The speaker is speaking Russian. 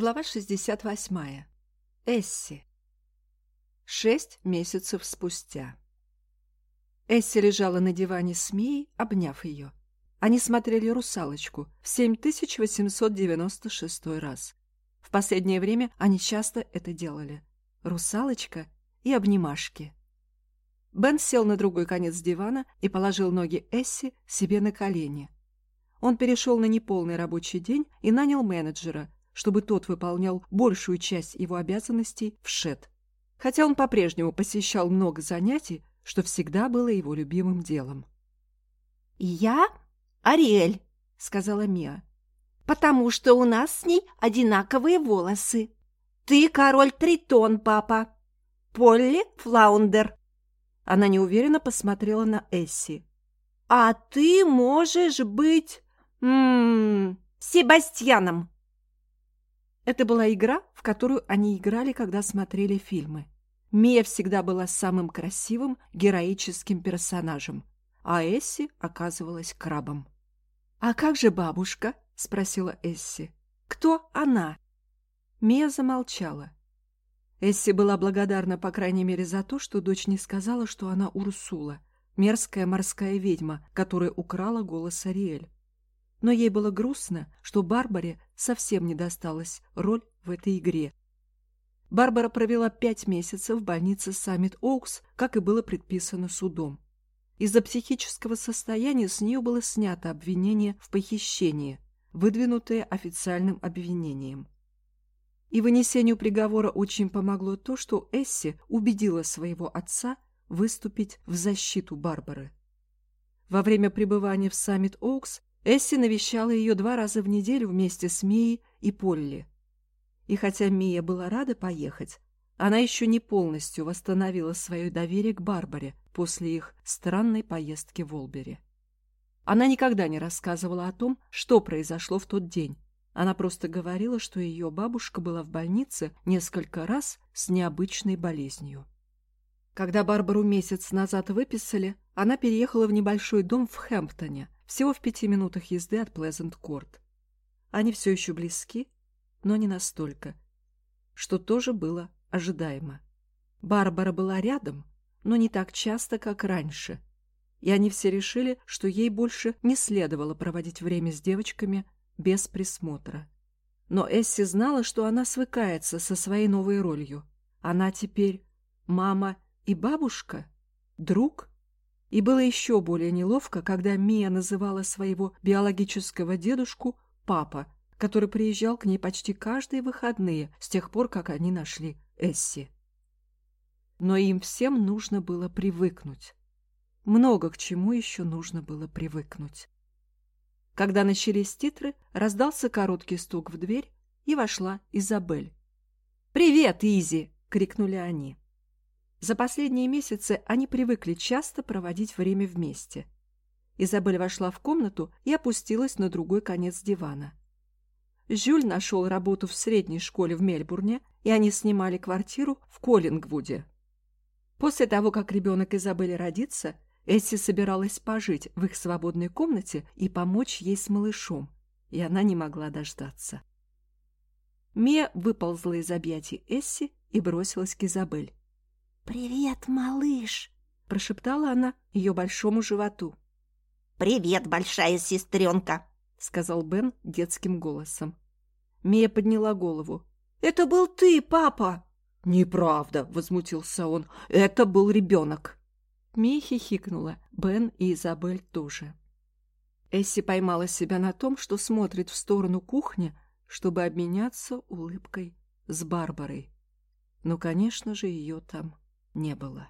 Глава 68. Эсси. Шесть месяцев спустя. Эсси лежала на диване с Мией, обняв ее. Они смотрели «Русалочку» в 7896 раз. В последнее время они часто это делали. «Русалочка» и «Обнимашки». Бен сел на другой конец дивана и положил ноги Эсси себе на колени. Он перешел на неполный рабочий день и нанял менеджера – чтобы тот выполнял большую часть его обязанностей в ШЭД. Хотя он по-прежнему посещал много занятий, что всегда было его любимым делом. «Я Ариэль», — сказала Мия, — «потому что у нас с ней одинаковые волосы. Ты король Тритон, папа. Полли Флаундер». Она неуверенно посмотрела на Эсси. «А ты можешь быть... М -м, Себастьяном». Это была игра, в которую они играли, когда смотрели фильмы. Мия всегда была самым красивым, героическим персонажем, а Эсси оказывалась крабом. «А как же бабушка?» — спросила Эсси. «Кто она?» Мия замолчала. Эсси была благодарна, по крайней мере, за то, что дочь не сказала, что она Урсула, мерзкая морская ведьма, которая украла голос Ариэль но ей было грустно, что Барбаре совсем не досталась роль в этой игре. Барбара провела пять месяцев в больнице Саммит Оукс, как и было предписано судом. Из-за психического состояния с нее было снято обвинение в похищении, выдвинутое официальным обвинением. И вынесению приговора очень помогло то, что Эсси убедила своего отца выступить в защиту Барбары. Во время пребывания в Саммит Оукс Эсси навещала ее два раза в неделю вместе с Мией и Полли. И хотя Мия была рада поехать, она еще не полностью восстановила свое доверие к Барбаре после их странной поездки в Олбери. Она никогда не рассказывала о том, что произошло в тот день. Она просто говорила, что ее бабушка была в больнице несколько раз с необычной болезнью. Когда Барбару месяц назад выписали, она переехала в небольшой дом в Хэмптоне – всего в пяти минутах езды от Плезент-Корт. Они все еще близки, но не настолько, что тоже было ожидаемо. Барбара была рядом, но не так часто, как раньше, и они все решили, что ей больше не следовало проводить время с девочками без присмотра. Но Эсси знала, что она свыкается со своей новой ролью. Она теперь мама и бабушка, друг и было еще более неловко, когда Мия называла своего биологического дедушку «папа», который приезжал к ней почти каждые выходные с тех пор, как они нашли Эсси. Но им всем нужно было привыкнуть. Много к чему еще нужно было привыкнуть. Когда начались титры, раздался короткий стук в дверь, и вошла Изабель. «Привет, Изи!» — крикнули они. За последние месяцы они привыкли часто проводить время вместе. Изабель вошла в комнату и опустилась на другой конец дивана. Жюль нашел работу в средней школе в Мельбурне, и они снимали квартиру в Коллингвуде. После того, как ребенок Изабели родится, Эсси собиралась пожить в их свободной комнате и помочь ей с малышом, и она не могла дождаться. Мия выползла из объятий Эсси и бросилась к Изабель. «Привет, малыш!» – прошептала она ее большому животу. «Привет, большая сестренка!» – сказал Бен детским голосом. Мия подняла голову. «Это был ты, папа!» «Неправда!» – возмутился он. «Это был ребенок!» Мия хихикнула. Бен и Изабель тоже. Эсси поймала себя на том, что смотрит в сторону кухни, чтобы обменяться улыбкой с Барбарой. Но, конечно же, ее там не было.